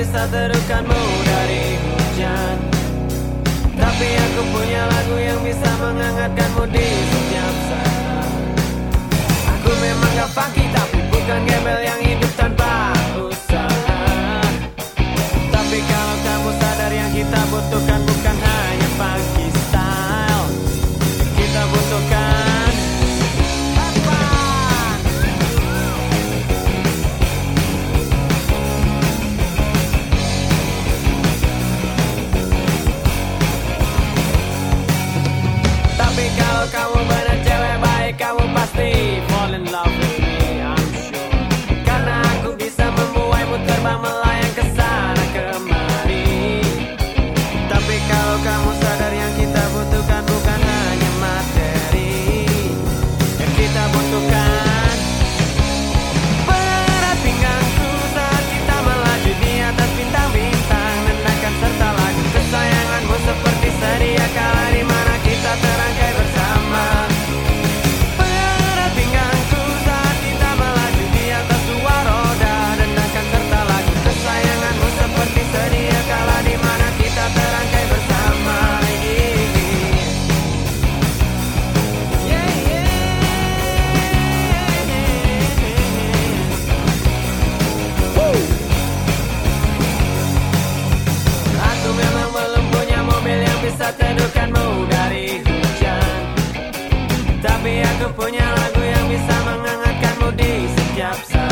bisa teduhkanmu dari hujan. Tapi aku punya lagu yang bisa menghangatkanmu di setiap saat. Aku memang gak funky tapi bukan gembel yang hidup tanpa usaha. Tapi kalau kamu sadar yang kita butuhkan bukan hanya pecado que hemos bisa teduhkanmu dari Tapi aku punya lagu yang bisa menghangatkanmu di setiap saat.